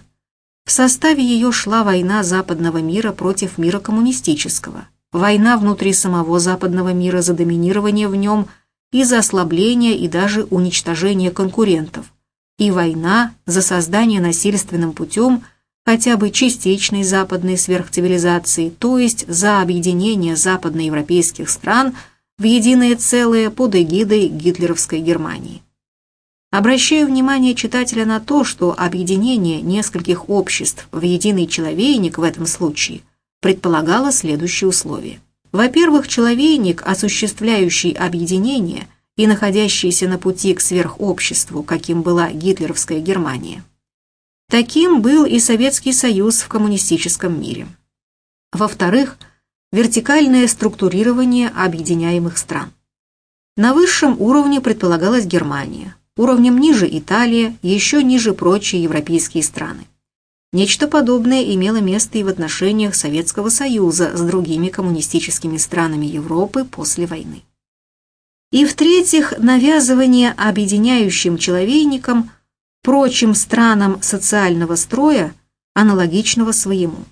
В составе ее шла война западного мира против мира коммунистического, война внутри самого западного мира за доминирование в нем и за ослабление и даже уничтожение конкурентов, и война за создание насильственным путем – хотя бы частичной западной сверхцивилизации, то есть за объединение западноевропейских стран в единое целое под эгидой гитлеровской Германии. Обращаю внимание читателя на то, что объединение нескольких обществ в единый человейник в этом случае предполагало следующие условия. Во-первых, человейник, осуществляющий объединение и находящийся на пути к сверхобществу, каким была гитлеровская Германия – Таким был и Советский Союз в коммунистическом мире. Во-вторых, вертикальное структурирование объединяемых стран. На высшем уровне предполагалась Германия, уровнем ниже Италия, еще ниже прочие европейские страны. Нечто подобное имело место и в отношениях Советского Союза с другими коммунистическими странами Европы после войны. И в-третьих, навязывание объединяющим человейникам прочим странам социального строя, аналогичного своему.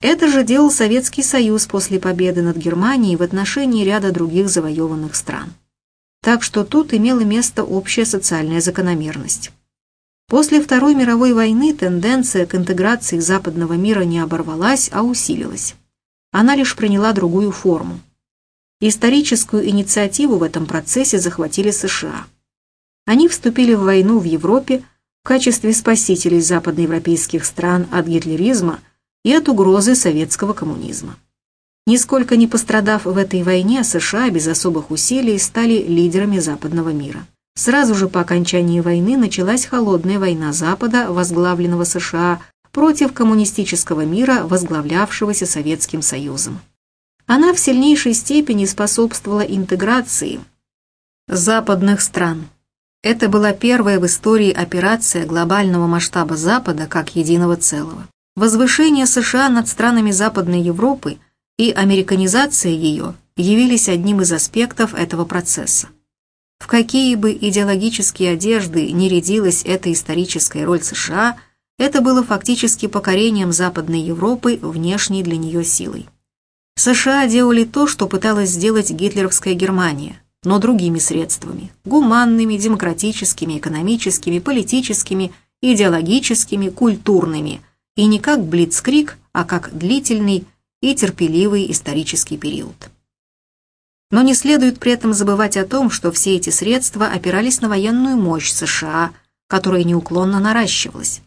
Это же делал Советский Союз после победы над Германией в отношении ряда других завоеванных стран. Так что тут имела место общая социальная закономерность. После Второй мировой войны тенденция к интеграции западного мира не оборвалась, а усилилась. Она лишь приняла другую форму. Историческую инициативу в этом процессе захватили США. Они вступили в войну в Европе в качестве спасителей западноевропейских стран от гитлеризма и от угрозы советского коммунизма. Нисколько не пострадав в этой войне, США без особых усилий стали лидерами западного мира. Сразу же по окончании войны началась холодная война Запада, возглавленного США, против коммунистического мира, возглавлявшегося Советским Союзом. Она в сильнейшей степени способствовала интеграции западных стран, это была первая в истории операция глобального масштаба Запада как единого целого. Возвышение США над странами Западной Европы и американизация ее явились одним из аспектов этого процесса. В какие бы идеологические одежды не рядилась эта историческая роль США, это было фактически покорением Западной Европы внешней для нее силой. США делали то, что пыталась сделать гитлеровская Германия – но другими средствами – гуманными, демократическими, экономическими, политическими, идеологическими, культурными, и не как блицкрик, а как длительный и терпеливый исторический период. Но не следует при этом забывать о том, что все эти средства опирались на военную мощь США, которая неуклонно наращивалась.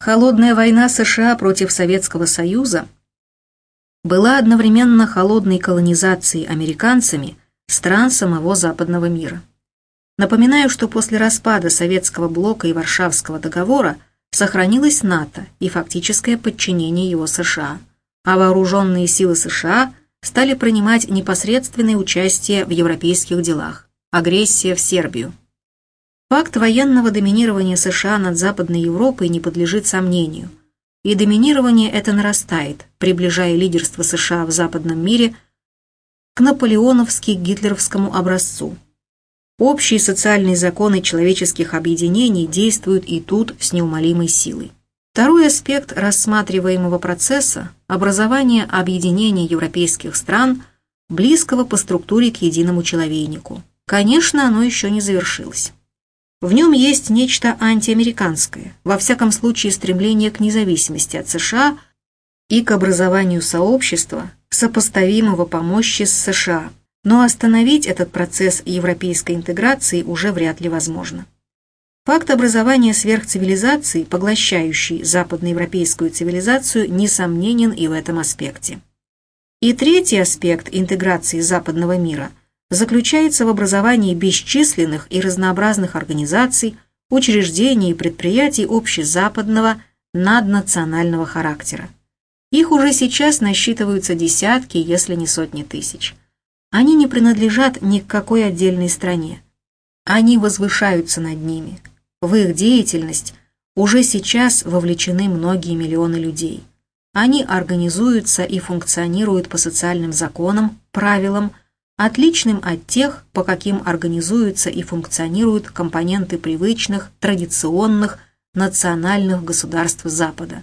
Холодная война США против Советского Союза была одновременно холодной колонизацией американцами – стран самого западного мира. Напоминаю, что после распада Советского блока и Варшавского договора сохранилось НАТО и фактическое подчинение его США, а вооруженные силы США стали принимать непосредственное участие в европейских делах, агрессия в Сербию. Факт военного доминирования США над Западной Европой не подлежит сомнению, и доминирование это нарастает, приближая лидерство США в западном мире – к наполеоновски-гитлеровскому образцу. Общие социальные законы человеческих объединений действуют и тут с неумолимой силой. Второй аспект рассматриваемого процесса – образование объединения европейских стран, близкого по структуре к единому человейнику. Конечно, оно еще не завершилось. В нем есть нечто антиамериканское, во всяком случае стремление к независимости от США и к образованию сообщества, сопоставимого по мощи с США. Но остановить этот процесс европейской интеграции уже вряд ли возможно. Факт образования сверхцивилизации, поглощающей западноевропейскую цивилизацию, несомненен и в этом аспекте. И третий аспект интеграции западного мира заключается в образовании бесчисленных и разнообразных организаций, учреждений и предприятий общезападного наднационального характера. Их уже сейчас насчитываются десятки, если не сотни тысяч. Они не принадлежат ни к какой отдельной стране. Они возвышаются над ними – в их деятельность уже сейчас вовлечены многие миллионы людей. Они организуются и функционируют по социальным законам, правилам, отличным от тех, по каким организуются и функционируют компоненты привычных, традиционных, национальных государств Запада.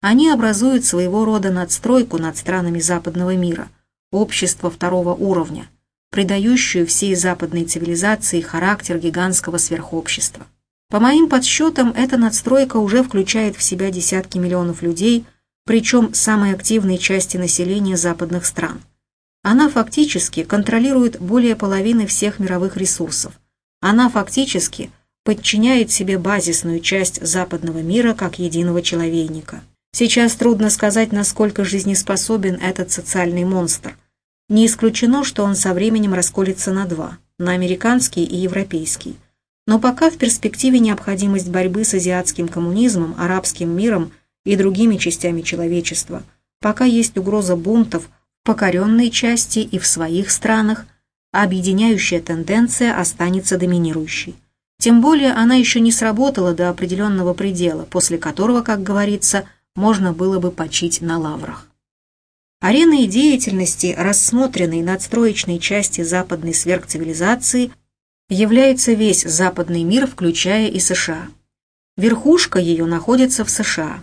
Они образуют своего рода надстройку над странами западного мира, общество второго уровня, придающую всей западной цивилизации характер гигантского сверхобщества. По моим подсчетам, эта надстройка уже включает в себя десятки миллионов людей, причем самой активной части населения западных стран. Она фактически контролирует более половины всех мировых ресурсов. Она фактически подчиняет себе базисную часть западного мира как единого человейника. Сейчас трудно сказать, насколько жизнеспособен этот социальный монстр. Не исключено, что он со временем расколется на два – на американский и европейский – но пока в перспективе необходимость борьбы с азиатским коммунизмом, арабским миром и другими частями человечества, пока есть угроза бунтов в покоренной части и в своих странах, объединяющая тенденция останется доминирующей. Тем более она еще не сработала до определенного предела, после которого, как говорится, можно было бы почить на лаврах. Ареной деятельности, рассмотренной надстроечной части западной сверхцивилизации, является весь западный мир, включая и США. Верхушка ее находится в США.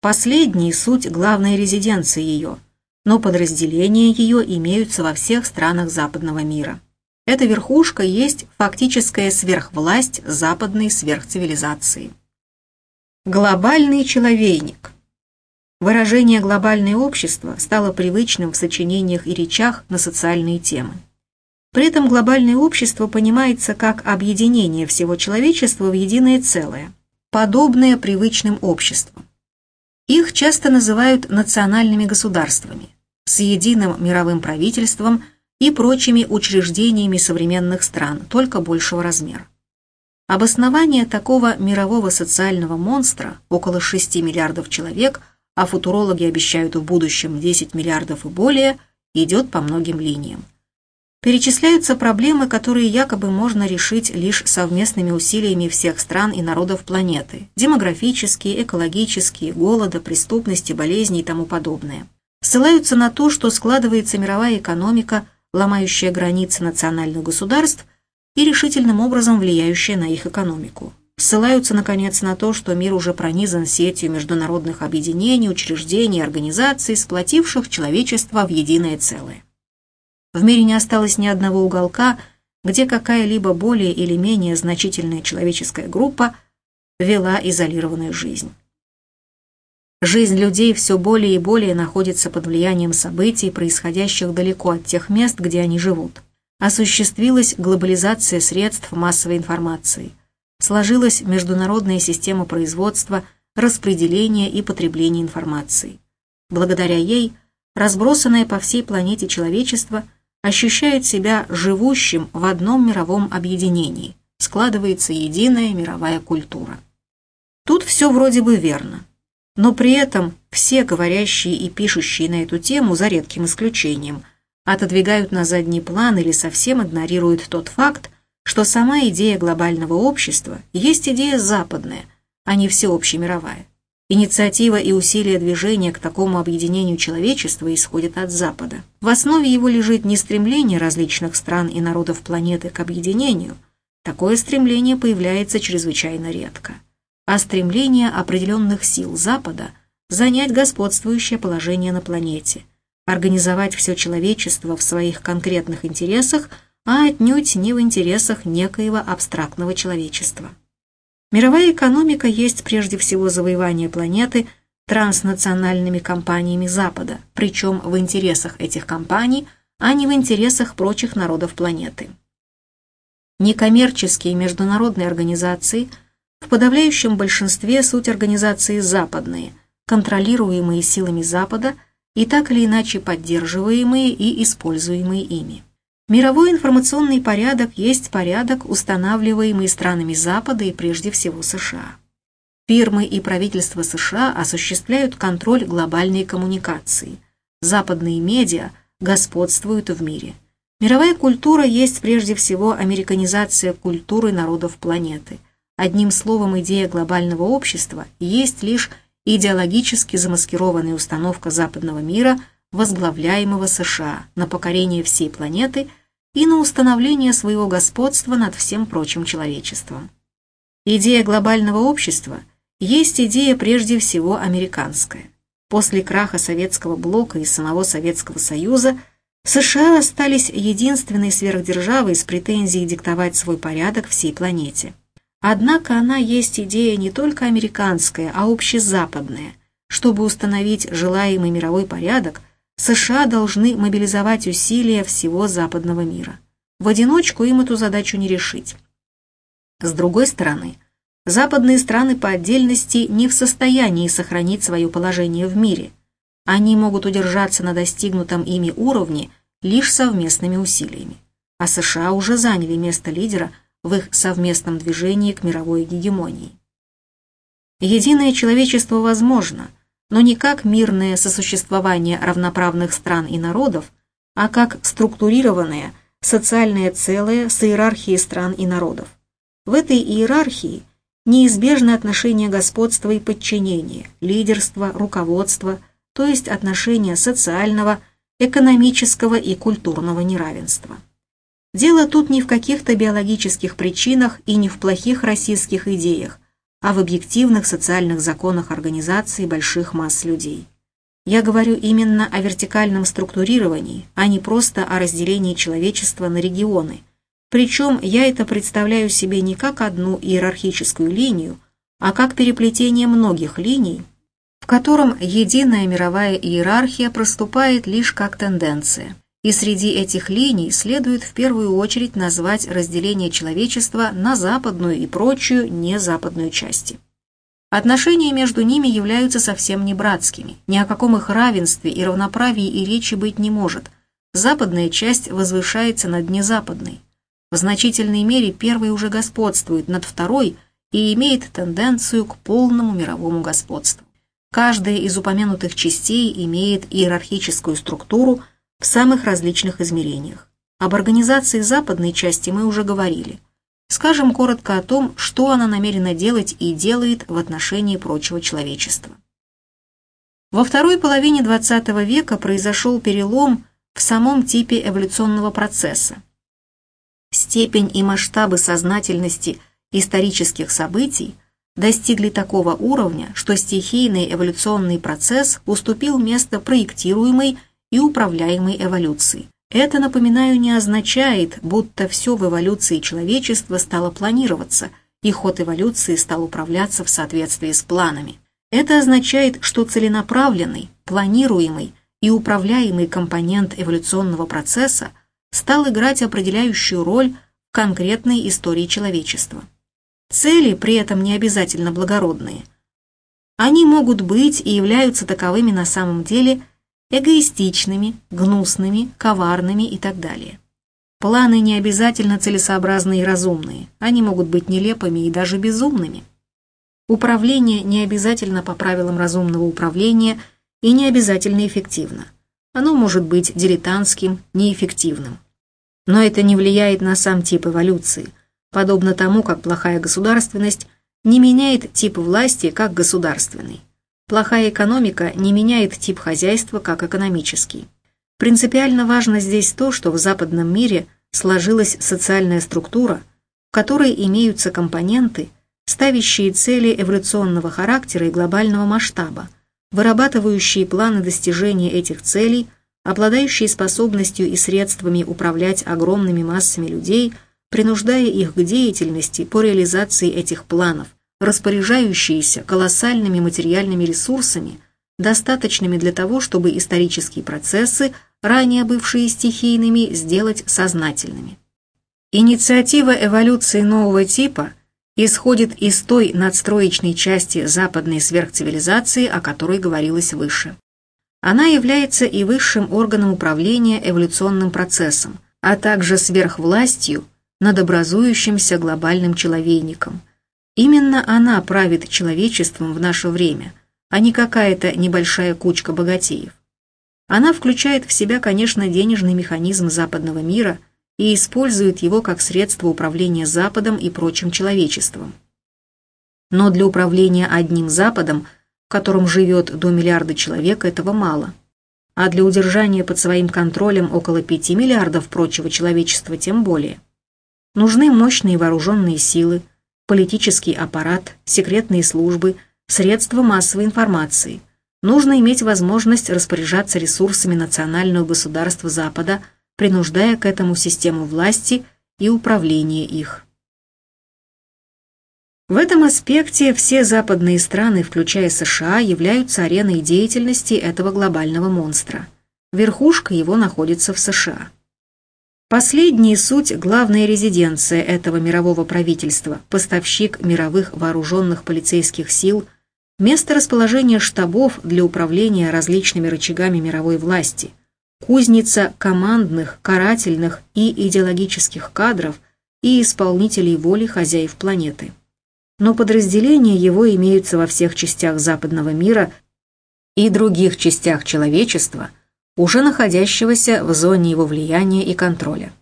Последние – суть главной резиденции ее, но подразделения ее имеются во всех странах западного мира. Эта верхушка есть фактическая сверхвласть западной сверхцивилизации. Глобальный человейник. Выражение «глобальное общество» стало привычным в сочинениях и речах на социальные темы. При этом глобальное общество понимается как объединение всего человечества в единое целое, подобное привычным обществам. Их часто называют национальными государствами, с единым мировым правительством и прочими учреждениями современных стран, только большего размера. Обоснование такого мирового социального монстра, около 6 миллиардов человек, а футурологи обещают в будущем 10 миллиардов и более, идет по многим линиям. Перечисляются проблемы, которые якобы можно решить лишь совместными усилиями всех стран и народов планеты. Демографические, экологические, голода, преступности, болезни и тому подобное. Ссылаются на то, что складывается мировая экономика, ломающая границы национальных государств и решительным образом влияющая на их экономику. Ссылаются, наконец, на то, что мир уже пронизан сетью международных объединений, учреждений и организаций, сплотивших человечество в единое целое. В мире не осталось ни одного уголка, где какая-либо более или менее значительная человеческая группа вела изолированную жизнь. Жизнь людей все более и более находится под влиянием событий, происходящих далеко от тех мест, где они живут. Осуществилась глобализация средств массовой информации. Сложилась международная система производства, распределения и потребления информации. Благодаря ей разбросанное по всей планете человечество – ощущает себя живущим в одном мировом объединении, складывается единая мировая культура. Тут все вроде бы верно, но при этом все говорящие и пишущие на эту тему, за редким исключением, отодвигают на задний план или совсем игнорируют тот факт, что сама идея глобального общества есть идея западная, а не всеобщемировая. Инициатива и усилия движения к такому объединению человечества исходят от Запада. В основе его лежит не стремление различных стран и народов планеты к объединению. Такое стремление появляется чрезвычайно редко. а стремление определенных сил Запада занять господствующее положение на планете, организовать все человечество в своих конкретных интересах, а отнюдь не в интересах некоего абстрактного человечества. Мировая экономика есть прежде всего завоевание планеты транснациональными компаниями Запада, причем в интересах этих компаний, а не в интересах прочих народов планеты. Некоммерческие международные организации в подавляющем большинстве суть организации западные, контролируемые силами Запада и так или иначе поддерживаемые и используемые ими. Мировой информационный порядок есть порядок, устанавливаемый странами Запада и прежде всего США. Фирмы и правительства США осуществляют контроль глобальной коммуникации. Западные медиа господствуют в мире. Мировая культура есть прежде всего американизация культуры народов планеты. Одним словом, идея глобального общества есть лишь идеологически замаскированная установка западного мира, возглавляемого США, на покорение всей планеты и на установление своего господства над всем прочим человечеством. Идея глобального общества есть идея прежде всего американская. После краха советского блока и самого Советского Союза – США остались единственной сверхдержавой с претензией диктовать свой порядок всей планете. Однако она есть идея не только американская, а общезападная. Чтобы установить желаемый мировой порядок, США должны мобилизовать усилия всего западного мира. В одиночку им эту задачу не решить. С другой стороны, западные страны по отдельности не в состоянии сохранить свое положение в мире – они могут удержаться на достигнутом ими уровне лишь совместными усилиями. А США уже заняли место лидера в их совместном движении к мировой гегемонии. Единое человечество возможно, но не как мирное сосуществование равноправных стран и народов, а как структурированное социальное целое с иерархией стран и народов. В этой иерархии неизбежны отношения господства и подчинения, лидерства, руководства – то есть отношения социального, экономического и культурного неравенства. Дело тут не в каких-то биологических причинах и не в плохих российских идеях, а в объективных социальных законах организации больших масс людей. Я говорю именно о вертикальном структурировании, а не просто о разделении человечества на регионы. Причем я это представляю себе не как одну иерархическую линию, а как переплетение многих линий, в котором единая мировая иерархия проступает лишь как тенденция. И среди этих линий следует в первую очередь назвать разделение человечества на западную и прочую незападную части. Отношения между ними являются совсем не братскими, ни о каком их равенстве и равноправии и речи быть не может. Западная часть возвышается над незападной. В значительной мере первая уже господствует над второй и имеет тенденцию к полному мировому господству. Каждая из упомянутых частей имеет иерархическую структуру в самых различных измерениях. Об организации западной части мы уже говорили. Скажем коротко о том, что она намерена делать и делает в отношении прочего человечества. Во второй половине XX века произошел перелом в самом типе эволюционного процесса. Степень и масштабы сознательности исторических событий достигли такого уровня, что стихийный эволюционный процесс уступил место проектируемой и управляемой эволюции. Это, напоминаю, не означает, будто все в эволюции человечества стало планироваться, и ход эволюции стал управляться в соответствии с планами. Это означает, что целенаправленный, планируемый и управляемый компонент эволюционного процесса стал играть определяющую роль в конкретной истории человечества. Цели при этом не обязательно благородные. Они могут быть и являются таковыми на самом деле эгоистичными, гнусными, коварными и так далее. Планы не обязательно целесообразные и разумные, они могут быть нелепыми и даже безумными. Управление не обязательно по правилам разумного управления и не обязательно эффективно. Оно может быть дилетантским, неэффективным. Но это не влияет на сам тип эволюции – подобно тому, как плохая государственность не меняет тип власти как государственный. Плохая экономика не меняет тип хозяйства как экономический. Принципиально важно здесь то, что в западном мире сложилась социальная структура, в которой имеются компоненты, ставящие цели эволюционного характера и глобального масштаба, вырабатывающие планы достижения этих целей, обладающие способностью и средствами управлять огромными массами людей, принуждая их к деятельности по реализации этих планов, распоряжающиеся колоссальными материальными ресурсами, достаточными для того, чтобы исторические процессы, ранее бывшие стихийными, сделать сознательными. Инициатива эволюции нового типа исходит из той надстроечной части западной сверхцивилизации, о которой говорилось выше. Она является и высшим органом управления эволюционным процессом, а также сверхвластью над образующимся глобальным человейником. Именно она правит человечеством в наше время, а не какая-то небольшая кучка богатеев. Она включает в себя, конечно, денежный механизм западного мира – и использует его как средство управления Западом и прочим человечеством. Но для управления одним Западом, в котором живет до миллиарда человек, этого мало. А для удержания под своим контролем около 5 миллиардов прочего человечества тем более. Нужны мощные вооруженные силы, политический аппарат, секретные службы, средства массовой информации. Нужно иметь возможность распоряжаться ресурсами национального государства Запада – принуждая к этому систему власти и управления их. В этом аспекте все западные страны, включая США, являются ареной деятельности этого глобального монстра. Верхушка его находится в США. Последняя суть – главная резиденция этого мирового правительства, поставщик мировых вооруженных полицейских сил, место расположения штабов для управления различными рычагами мировой власти – кузница командных, карательных и идеологических кадров и исполнителей воли хозяев планеты. Но подразделения его имеются во всех частях западного мира и других частях человечества, уже находящегося в зоне его влияния и контроля.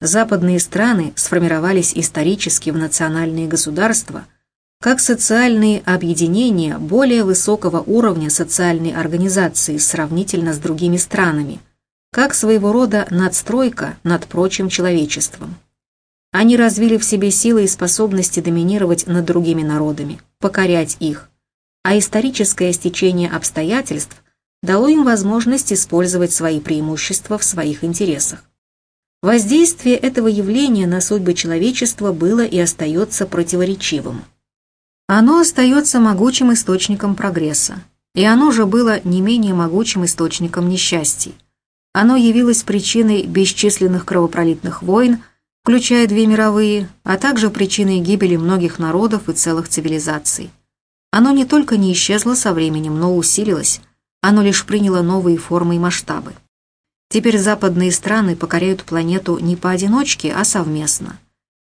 Западные страны сформировались исторически в национальные государства – как социальные объединения более высокого уровня социальной организации сравнительно с другими странами, как своего рода надстройка над прочим человечеством. Они развили в себе силы и способности доминировать над другими народами, покорять их, а историческое стечение обстоятельств дало им возможность использовать свои преимущества в своих интересах. Воздействие этого явления на судьбы человечества было и остается противоречивым. Оно остается могучим источником прогресса, и оно же было не менее могучим источником несчастий. Оно явилось причиной бесчисленных кровопролитных войн, включая две мировые, а также причиной гибели многих народов и целых цивилизаций. Оно не только не исчезло со временем, но усилилось, оно лишь приняло новые формы и масштабы. Теперь западные страны покоряют планету не поодиночке, а совместно.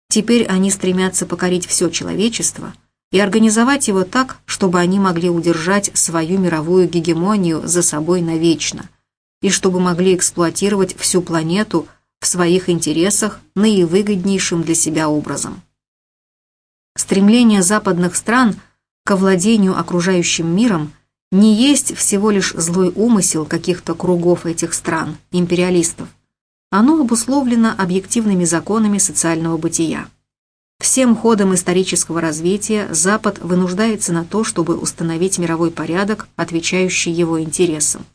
Теперь они стремятся покорить все человечество – и организовать его так, чтобы они могли удержать свою мировую гегемонию за собой навечно, и чтобы могли эксплуатировать всю планету в своих интересах наивыгоднейшим для себя образом. Стремление западных стран к овладению окружающим миром не есть всего лишь злой умысел каких-то кругов этих стран, империалистов. Оно обусловлено объективными законами социального бытия. Всем ходом исторического развития Запад вынуждается на то, чтобы установить мировой порядок, отвечающий его интересам.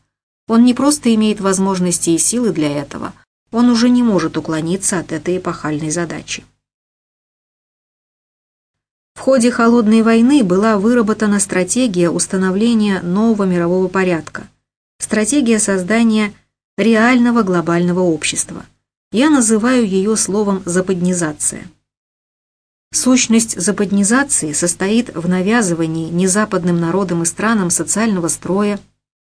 Он не просто имеет возможности и силы для этого, он уже не может уклониться от этой эпохальной задачи. В ходе Холодной войны была выработана стратегия установления нового мирового порядка, стратегия создания реального глобального общества. Я называю ее словом «западнизация». Сущность западнизации состоит в навязывании незападным народам и странам социального строя,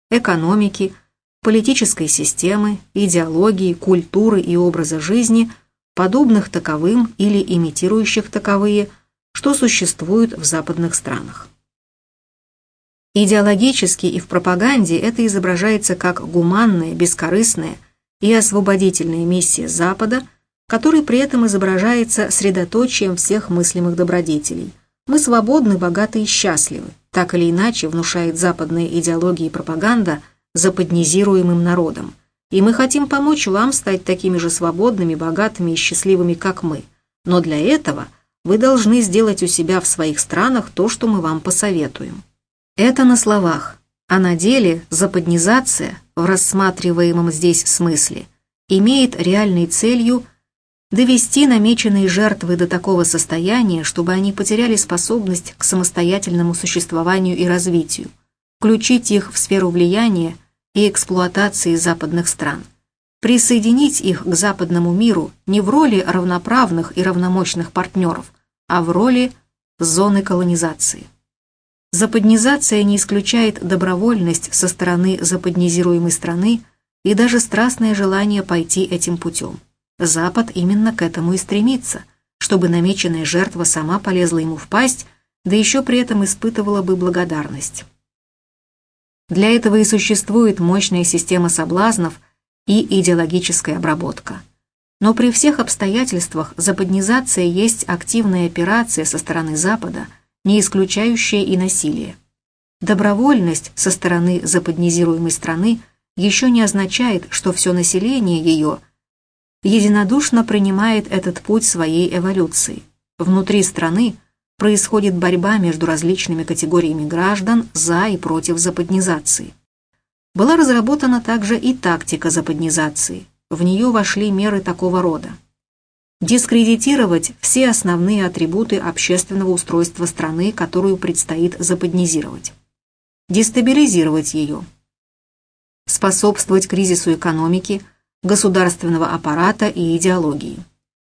экономики, политической системы, идеологии, культуры и образа жизни, подобных таковым или имитирующих таковые, что существуют в западных странах. Идеологически и в пропаганде это изображается как гуманная, бескорыстная и освободительная миссия Запада – который при этом изображается средоточием всех мыслимых добродетелей. Мы свободны, богаты и счастливы, так или иначе внушает западная идеология и пропаганда западнизируемым народом. И мы хотим помочь вам стать такими же свободными, богатыми и счастливыми, как мы. Но для этого вы должны сделать у себя в своих странах то, что мы вам посоветуем. Это на словах, а на деле западнизация в рассматриваемом здесь смысле имеет реальной целью довести намеченные жертвы до такого состояния, чтобы они потеряли способность к самостоятельному существованию и развитию, включить их в сферу влияния и эксплуатации западных стран, присоединить их к западному миру не в роли равноправных и равномощных партнеров, а в роли зоны колонизации. Западнизация не исключает добровольность со стороны западнизируемой страны и даже страстное желание пойти этим путем. Запад именно к этому и стремится, чтобы намеченная жертва сама полезла ему в пасть, да еще при этом испытывала бы благодарность. Для этого и существует мощная система соблазнов и идеологическая обработка. Но при всех обстоятельствах западнизация есть активная операция со стороны Запада – не исключающее и насилие. Добровольность со стороны западнизируемой страны еще не означает, что все население ее единодушно принимает этот путь своей эволюции. Внутри страны происходит борьба между различными категориями граждан за и против западнизации. Была разработана также и тактика западнизации. В нее вошли меры такого рода. Дискредитировать все основные атрибуты общественного устройства страны, которую предстоит западнизировать, дестабилизировать ее, способствовать кризису экономики, государственного аппарата и идеологии,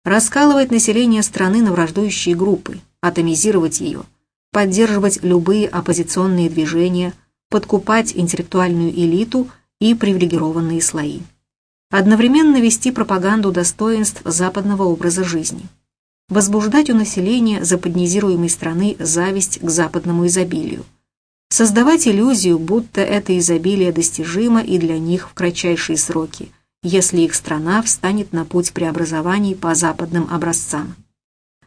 раскалывать население страны на враждующие группы, атомизировать ее, поддерживать любые оппозиционные движения, подкупать интеллектуальную элиту и привилегированные слои. Одновременно вести пропаганду достоинств западного образа жизни, возбуждать у населения западнизируемой страны зависть к западному изобилию, создавать иллюзию, будто это изобилие достижимо и для них в кратчайшие сроки, если их страна встанет на путь преобразований по западным образцам,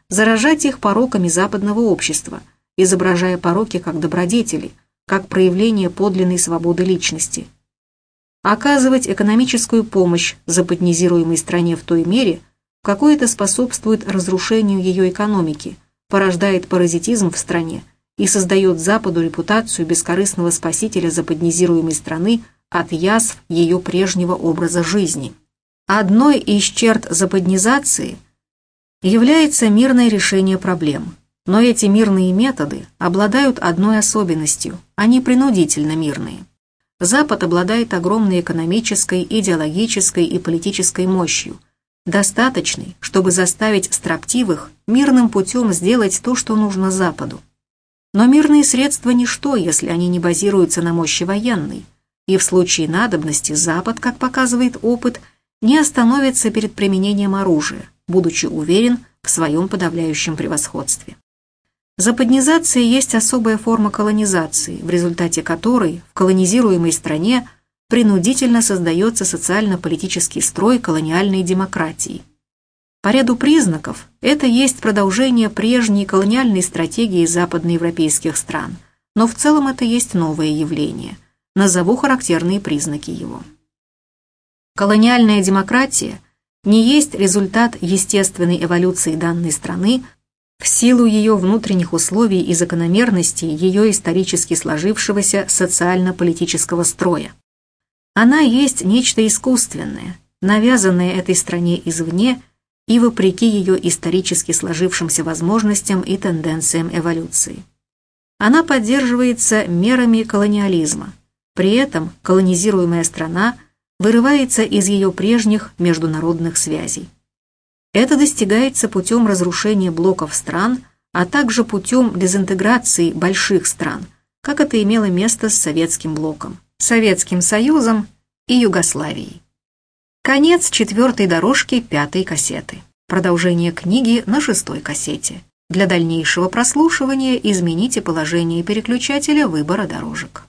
заражать их пороками западного общества, изображая пороки как добродетели, как проявление подлинной свободы личности – оказывать экономическую помощь западнизируемой стране в той мере, в какой это способствует разрушению ее экономики, порождает паразитизм в стране и создает Западу репутацию бескорыстного спасителя западнизируемой страны от язв ее прежнего образа жизни. Одной из черт западнизации является мирное решение проблем. Но эти мирные методы обладают одной особенностью – они принудительно мирные. Запад обладает огромной экономической, идеологической и политической мощью, достаточной, чтобы заставить строптивых мирным путем сделать то, что нужно Западу. Но мирные средства – ничто, если они не базируются на мощи военной, и в случае надобности Запад, как показывает опыт, не остановится перед применением оружия, будучи уверен в своем подавляющем превосходстве. Западнизация есть особая форма колонизации, в результате которой в колонизируемой стране принудительно создается социально-политический строй колониальной демократии. По ряду признаков это есть продолжение прежней колониальной стратегии западноевропейских стран, но в целом это есть новое явление. Назову характерные признаки его. Колониальная демократия не есть результат естественной эволюции данной страны в силу ее внутренних условий и закономерностей ее исторически сложившегося социально-политического строя. Она есть нечто искусственное, навязанное этой стране извне и вопреки ее исторически сложившимся возможностям и тенденциям эволюции. Она поддерживается мерами колониализма. При этом колонизируемая страна вырывается из ее прежних международных связей. Это достигается путем разрушения блоков стран, а также путем дезинтеграции больших стран, как это имело место с Советским блоком, Советским Союзом и Югославией. Конец четвертой дорожки пятой кассеты. Продолжение книги на шестой кассете. Для дальнейшего прослушивания измените положение переключателя выбора дорожек.